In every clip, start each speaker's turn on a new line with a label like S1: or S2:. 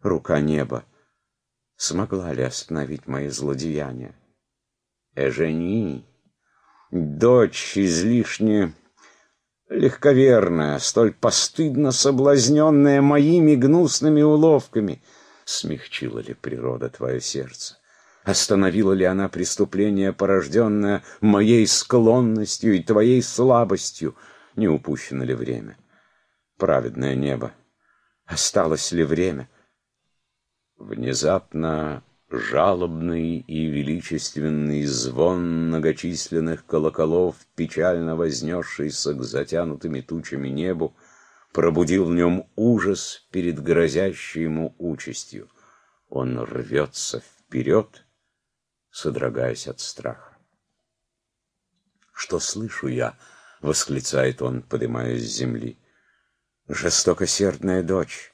S1: рука неба, смогла ли остановить мои злодеяния? Эжени, дочь излишне легковерная, столь постыдно соблазненная моими гнусными уловками, смягчила ли природа твое сердце? Остановила ли она преступление, порожденное моей склонностью и твоей слабостью? Не упущено ли время? Праведное небо, осталось ли время? Внезапно жалобный и величественный звон многочисленных колоколов, печально вознесшийся к затянутыми тучами небу, пробудил в нем ужас перед грозящей ему участью. Он рвется вперед, содрогаясь от страха. «Что слышу я?» — восклицает он, поднимаясь с земли. «Жестокосердная дочь!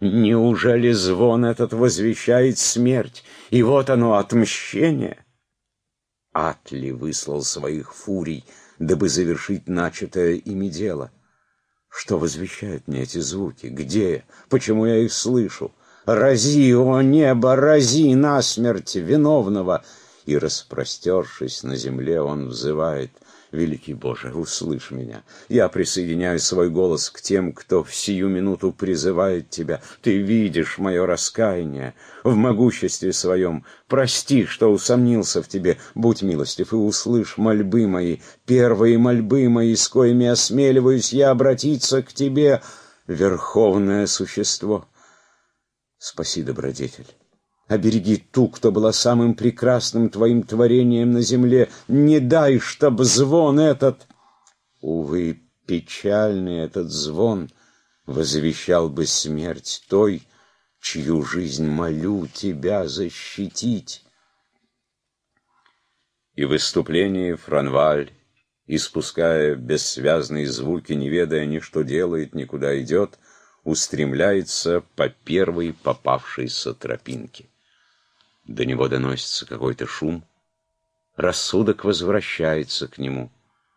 S1: Неужели звон этот возвещает смерть? И вот оно, отмщение!» Атли выслал своих фурий, дабы завершить начатое ими дело. Что возвещают мне эти звуки? Где? Почему я их слышу? Рази, о небо, рази насмерть виновного! И, распростершись на земле, он взывает Великий Боже, услышь меня. Я присоединяю свой голос к тем, кто в сию минуту призывает Тебя. Ты видишь мое раскаяние в могуществе своем. Прости, что усомнился в Тебе. Будь милостив и услышь мольбы мои, первые мольбы мои, с коими осмеливаюсь я обратиться к Тебе, Верховное Существо. Спаси, добродетель. Обереги ту, кто была самым прекрасным твоим творением на земле. Не дай, чтоб звон этот... Увы, печальный этот звон возвещал бы смерть той, чью жизнь молю тебя защитить. И в выступлении Франваль, испуская бессвязные звуки, не ведая ни что делает, ни куда идет, устремляется по первой попавшейся тропинке. До него доносится какой-то шум. Рассудок возвращается к нему.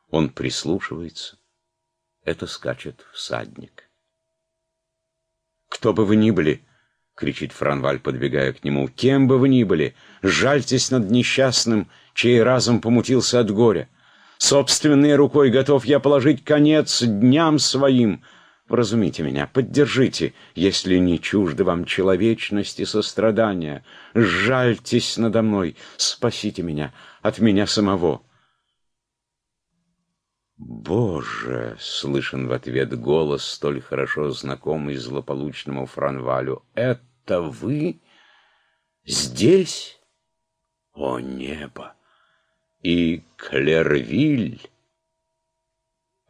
S1: Он прислушивается. Это скачет всадник. «Кто бы вы ни были!» — кричит Франваль, подбегая к нему. «Кем бы вы ни были, жальтесь над несчастным, чей разум помутился от горя. Собственной рукой готов я положить конец дням своим». Вразумите меня, поддержите, если не чужды вам человечность и сострадания. Жальтесь надо мной, спасите меня от меня самого. «Боже!» — слышен в ответ голос, столь хорошо знакомый злополучному Франвалю. «Это вы? Здесь? О небо! И Клервиль!»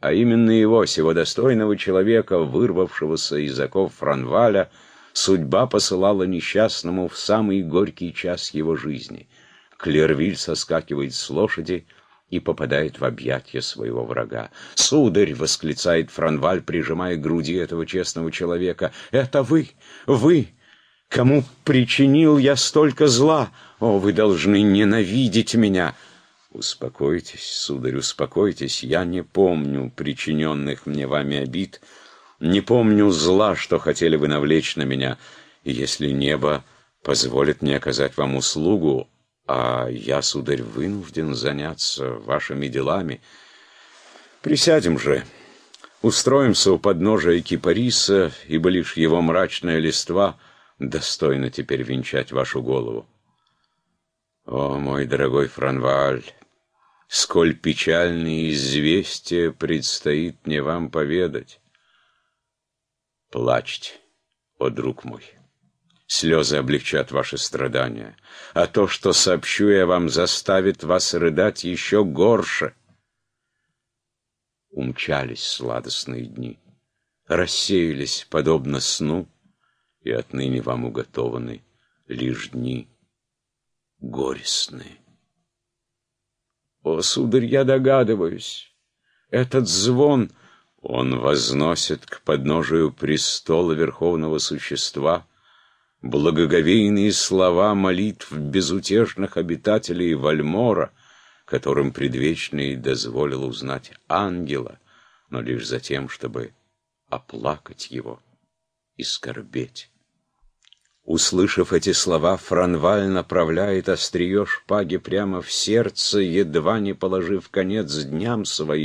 S1: А именно его, сего достойного человека, вырвавшегося из оков Франваля, судьба посылала несчастному в самый горький час его жизни. Клервиль соскакивает с лошади и попадает в объятия своего врага. «Сударь!» — восклицает Франваль, прижимая к груди этого честного человека. «Это вы! Вы! Кому причинил я столько зла? О, вы должны ненавидеть меня!» Успокойтесь, сударь, успокойтесь. Я не помню причиненных мне вами обид, не помню зла, что хотели вы навлечь на меня. И если небо позволит мне оказать вам услугу, а я, сударь, вынужден заняться вашими делами, присядем же, устроимся у подножия кипариса, ибо лишь его мрачная листва достойна теперь венчать вашу голову. О, мой дорогой Франваль! Сколь печальные известия предстоит мне вам поведать. Плачьте, о друг мой. Слезы облегчат ваши страдания, а то, что сообщу я вам, заставит вас рыдать еще горше. Умчались сладостные дни, рассеялись, подобно сну, и отныне вам уготованы лишь дни горестные. О, сударь, я догадываюсь. Этот звон он возносит к подножию престола Верховного Существа благоговейные слова молитв безутешных обитателей Вальмора, которым предвечный дозволил узнать ангела, но лишь за тем, чтобы оплакать его и скорбеть. Услышав эти слова, Франваль направляет острие шпаги прямо в сердце, едва не положив конец дням своим.